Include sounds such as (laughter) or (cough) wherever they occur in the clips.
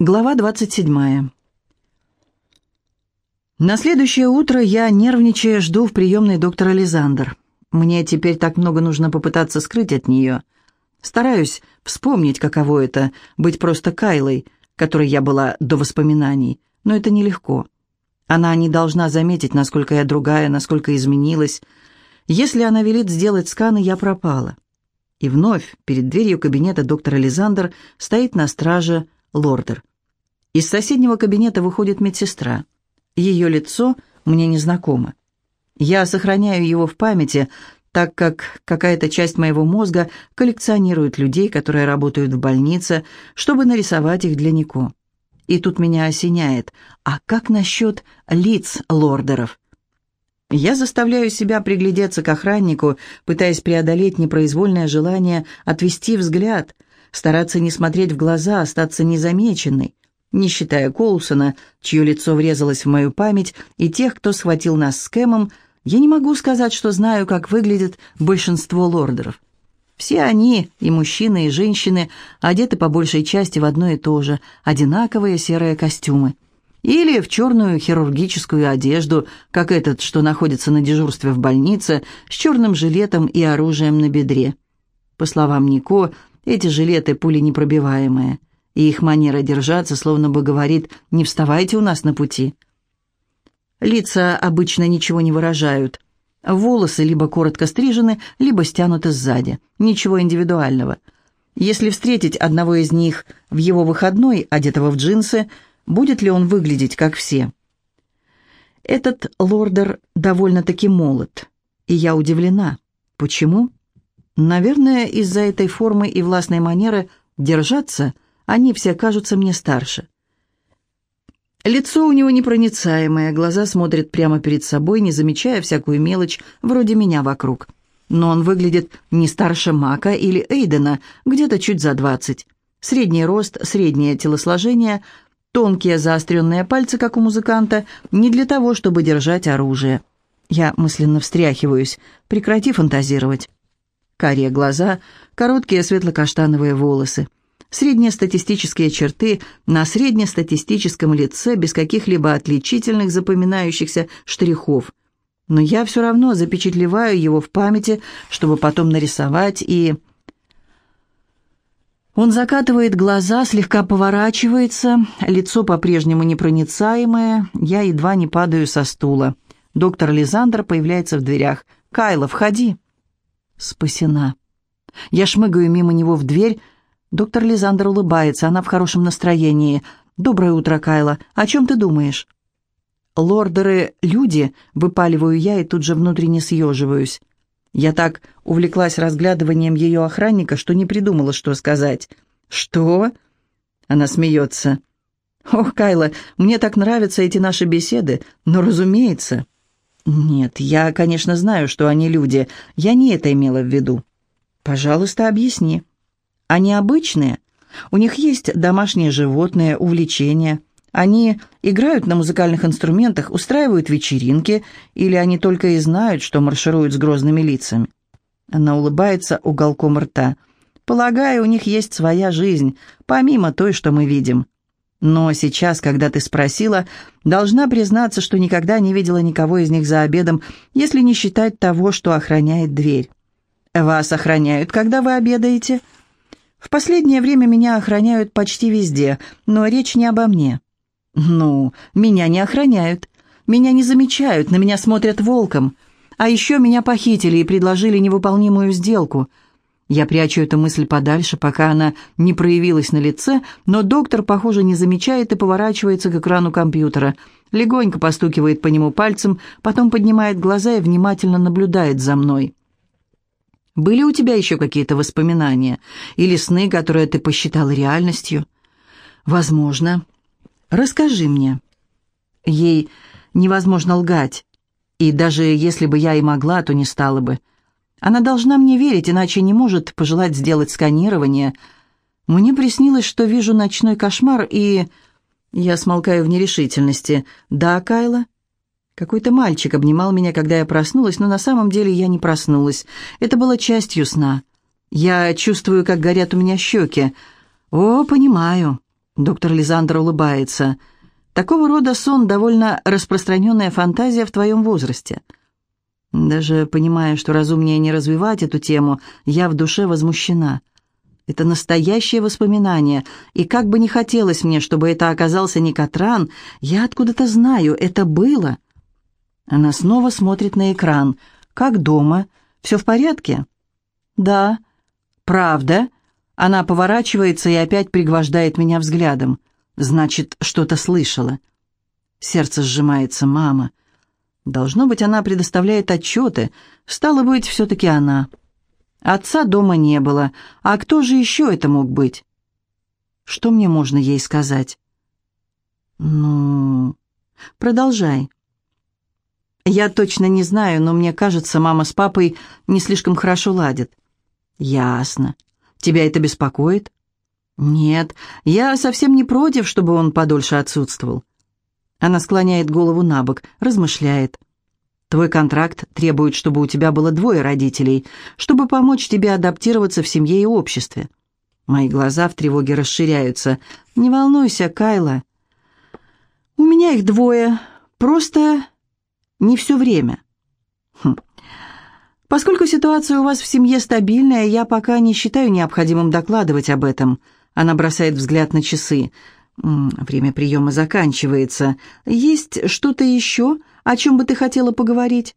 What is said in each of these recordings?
Глава 27. На следующее утро я, нервничая, жду в приемной доктора Лизандр. Мне теперь так много нужно попытаться скрыть от нее. Стараюсь вспомнить, каково это — быть просто Кайлой, которой я была до воспоминаний, но это нелегко. Она не должна заметить, насколько я другая, насколько изменилась. Если она велит сделать сканы, я пропала. И вновь перед дверью кабинета доктора Лизандр стоит на страже Лордер. Из соседнего кабинета выходит медсестра. Ее лицо мне незнакомо. Я сохраняю его в памяти, так как какая-то часть моего мозга коллекционирует людей, которые работают в больнице, чтобы нарисовать их для Нико. И тут меня осеняет. А как насчет лиц лордеров? Я заставляю себя приглядеться к охраннику, пытаясь преодолеть непроизвольное желание отвести взгляд, стараться не смотреть в глаза, остаться незамеченной не считая Коулсона, чье лицо врезалось в мою память, и тех, кто схватил нас с Кэмом, я не могу сказать, что знаю, как выглядит большинство лордеров. Все они, и мужчины, и женщины, одеты по большей части в одно и то же, одинаковые серые костюмы. Или в черную хирургическую одежду, как этот, что находится на дежурстве в больнице, с черным жилетом и оружием на бедре. По словам Нико, эти жилеты пуленепробиваемые и их манера держаться словно бы говорит «не вставайте у нас на пути». Лица обычно ничего не выражают. Волосы либо коротко стрижены, либо стянуты сзади. Ничего индивидуального. Если встретить одного из них в его выходной, одетого в джинсы, будет ли он выглядеть как все? Этот лордер довольно-таки молод, и я удивлена. Почему? Наверное, из-за этой формы и властной манеры держаться – они все кажутся мне старше. Лицо у него непроницаемое, глаза смотрят прямо перед собой, не замечая всякую мелочь, вроде меня вокруг. Но он выглядит не старше Мака или Эйдена, где-то чуть за двадцать. Средний рост, среднее телосложение, тонкие заостренные пальцы, как у музыканта, не для того, чтобы держать оружие. Я мысленно встряхиваюсь, прекрати фантазировать. Карие глаза, короткие светло-каштановые волосы среднестатистические черты на среднестатистическом лице без каких-либо отличительных запоминающихся штрихов. Но я все равно запечатлеваю его в памяти, чтобы потом нарисовать и... Он закатывает глаза, слегка поворачивается, лицо по-прежнему непроницаемое, я едва не падаю со стула. Доктор Лизандр появляется в дверях. «Кайла, входи!» Спасена. Я шмыгаю мимо него в дверь, Доктор Лизандр улыбается, она в хорошем настроении. «Доброе утро, Кайла. О чем ты думаешь?» «Лордеры — люди», — выпаливаю я и тут же внутренне съеживаюсь. Я так увлеклась разглядыванием ее охранника, что не придумала, что сказать. «Что?» Она смеется. «Ох, Кайла, мне так нравятся эти наши беседы, но разумеется...» «Нет, я, конечно, знаю, что они люди. Я не это имела в виду». «Пожалуйста, объясни». Они обычные. У них есть домашние животные, увлечения. Они играют на музыкальных инструментах, устраивают вечеринки, или они только и знают, что маршируют с грозными лицами. Она улыбается уголком рта. Полагаю, у них есть своя жизнь, помимо той, что мы видим. Но сейчас, когда ты спросила, должна признаться, что никогда не видела никого из них за обедом, если не считать того, что охраняет дверь. Вас охраняют, когда вы обедаете?» В последнее время меня охраняют почти везде, но речь не обо мне. Ну, меня не охраняют. Меня не замечают, на меня смотрят волком. А еще меня похитили и предложили невыполнимую сделку. Я прячу эту мысль подальше, пока она не проявилась на лице, но доктор, похоже, не замечает и поворачивается к экрану компьютера. Легонько постукивает по нему пальцем, потом поднимает глаза и внимательно наблюдает за мной. Были у тебя еще какие-то воспоминания или сны, которые ты посчитала реальностью? Возможно. Расскажи мне. Ей невозможно лгать. И даже если бы я и могла, то не стала бы. Она должна мне верить, иначе не может пожелать сделать сканирование. Мне приснилось, что вижу ночной кошмар, и... Я смолкаю в нерешительности. «Да, Кайла?» Какой-то мальчик обнимал меня, когда я проснулась, но на самом деле я не проснулась. Это было частью сна. Я чувствую, как горят у меня щеки. О, понимаю. Доктор Лизандр улыбается. Такого рода сон довольно распространенная фантазия в твоем возрасте. Даже понимая, что разумнее не развивать эту тему, я в душе возмущена. Это настоящее воспоминание, и как бы не хотелось мне, чтобы это оказался не Катран, я откуда-то знаю, это было. Она снова смотрит на экран. «Как дома? Все в порядке?» «Да». «Правда?» Она поворачивается и опять пригвождает меня взглядом. Значит, что-то слышала. Сердце сжимается мама. Должно быть, она предоставляет отчеты. Стало быть, все-таки она. Отца дома не было. А кто же еще это мог быть? Что мне можно ей сказать? Ну, продолжай. Я точно не знаю, но мне кажется, мама с папой не слишком хорошо ладят. Ясно. Тебя это беспокоит? Нет, я совсем не против, чтобы он подольше отсутствовал. Она склоняет голову на бок, размышляет. Твой контракт требует, чтобы у тебя было двое родителей, чтобы помочь тебе адаптироваться в семье и обществе. Мои глаза в тревоге расширяются. Не волнуйся, Кайла. У меня их двое. Просто не все время. Хм. Поскольку ситуация у вас в семье стабильная, я пока не считаю необходимым докладывать об этом. Она бросает взгляд на часы. Время приема заканчивается. Есть что-то еще, о чем бы ты хотела поговорить?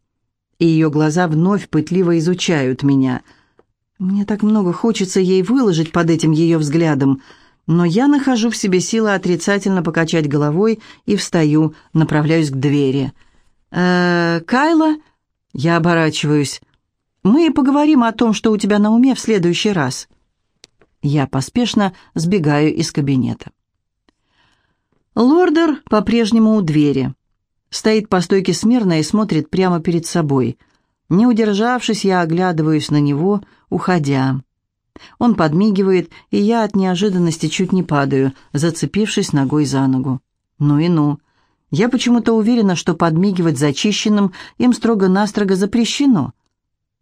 И ее глаза вновь пытливо изучают меня. Мне так много хочется ей выложить под этим ее взглядом, но я нахожу в себе силы отрицательно покачать головой и встаю, направляюсь к двери. «Э, «Кайла?» Я оборачиваюсь. Мы поговорим о том, что у тебя на уме в следующий раз». Я поспешно сбегаю из кабинета. Лордер по-прежнему у двери. Стоит по стойке смирно и смотрит прямо перед собой. Не удержавшись, я оглядываюсь на него, уходя. Он подмигивает, и я от неожиданности чуть не падаю, зацепившись ногой за ногу. Ну и ну. Я почему-то уверена, что подмигивать зачищенным им строго-настрого запрещено.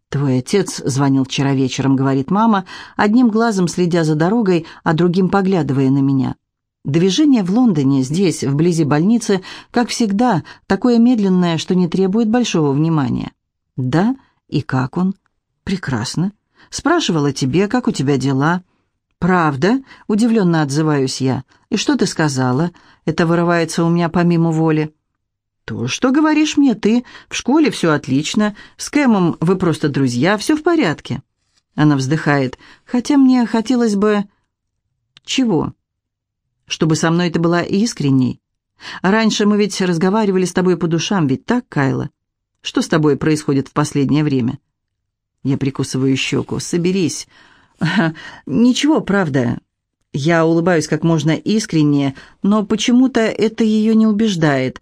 «Твой отец звонил вчера вечером», — говорит мама, одним глазом следя за дорогой, а другим поглядывая на меня. Движение в Лондоне, здесь, вблизи больницы, как всегда, такое медленное, что не требует большого внимания. «Да? И как он?» «Прекрасно. Спрашивала тебе, как у тебя дела?» «Правда?» — удивленно отзываюсь я. «И что ты сказала?» Это вырывается у меня помимо воли. «То, что говоришь мне ты. В школе все отлично. С Кэмом вы просто друзья, все в порядке». Она вздыхает. «Хотя мне хотелось бы...» «Чего?» «Чтобы со мной ты была искренней. Раньше мы ведь разговаривали с тобой по душам, ведь так, Кайла? Что с тобой происходит в последнее время?» Я прикусываю щеку. «Соберись». (laughs) «Ничего, правда. Я улыбаюсь как можно искреннее, но почему-то это ее не убеждает.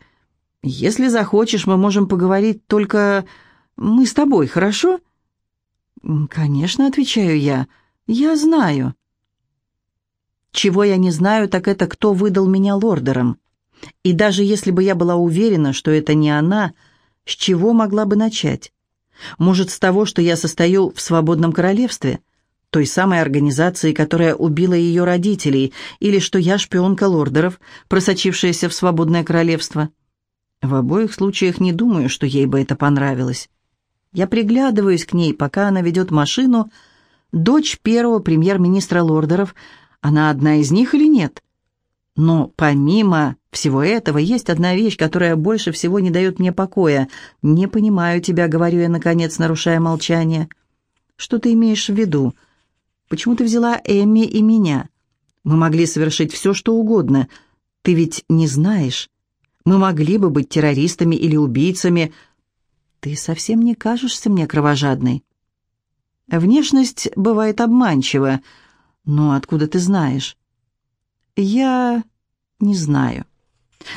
Если захочешь, мы можем поговорить только мы с тобой, хорошо?» «Конечно», — отвечаю я. «Я знаю». Чего я не знаю, так это кто выдал меня лордером. И даже если бы я была уверена, что это не она, с чего могла бы начать? Может, с того, что я состою в свободном королевстве, той самой организации, которая убила ее родителей, или что я шпионка лордеров, просочившаяся в свободное королевство? В обоих случаях не думаю, что ей бы это понравилось. Я приглядываюсь к ней, пока она ведет машину. Дочь первого премьер-министра лордеров, она одна из них или нет? Но помимо всего этого есть одна вещь, которая больше всего не дает мне покоя. «Не понимаю тебя», — говорю я, наконец, нарушая молчание. «Что ты имеешь в виду? Почему ты взяла Эмми и меня? Мы могли совершить все, что угодно. Ты ведь не знаешь. Мы могли бы быть террористами или убийцами. Ты совсем не кажешься мне кровожадной». Внешность бывает обманчива, но откуда ты знаешь? Я не знаю.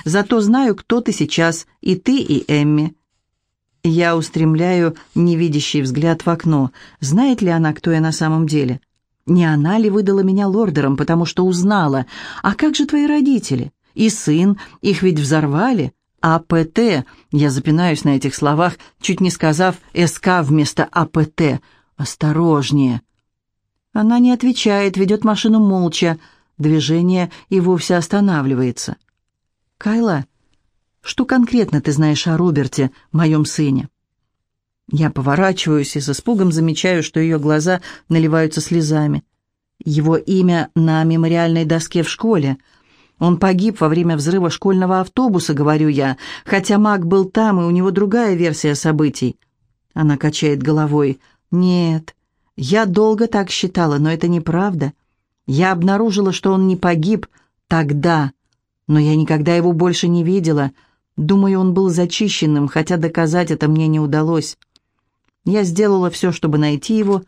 Зато знаю, кто ты сейчас, и ты, и Эмми. Я устремляю невидящий взгляд в окно. Знает ли она, кто я на самом деле? Не она ли выдала меня лордером, потому что узнала? А как же твои родители? И сын, их ведь взорвали. АПТ, я запинаюсь на этих словах, чуть не сказав СК вместо АПТ. Осторожнее. Она не отвечает, ведет машину молча. движение и вовсе останавливается. «Кайла, что конкретно ты знаешь о Роберте, моем сыне?» Я поворачиваюсь и с испугом замечаю, что ее глаза наливаются слезами. Его имя на мемориальной доске в школе. Он погиб во время взрыва школьного автобуса, говорю я, хотя Мак был там, и у него другая версия событий. Она качает головой. «Нет, я долго так считала, но это неправда. Я обнаружила, что он не погиб тогда, но я никогда его больше не видела. Думаю, он был зачищенным, хотя доказать это мне не удалось. Я сделала все, чтобы найти его,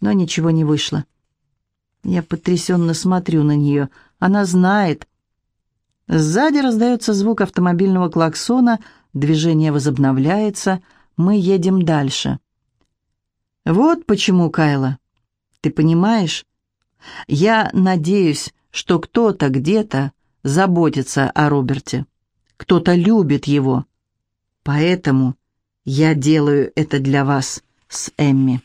но ничего не вышло. Я потрясенно смотрю на нее. Она знает. Сзади раздается звук автомобильного клаксона, движение возобновляется, мы едем дальше. Вот почему, Кайла. Ты понимаешь? Я надеюсь, что кто-то где-то заботится о Роберте. Кто-то любит его. Поэтому я делаю это для вас с Эмми.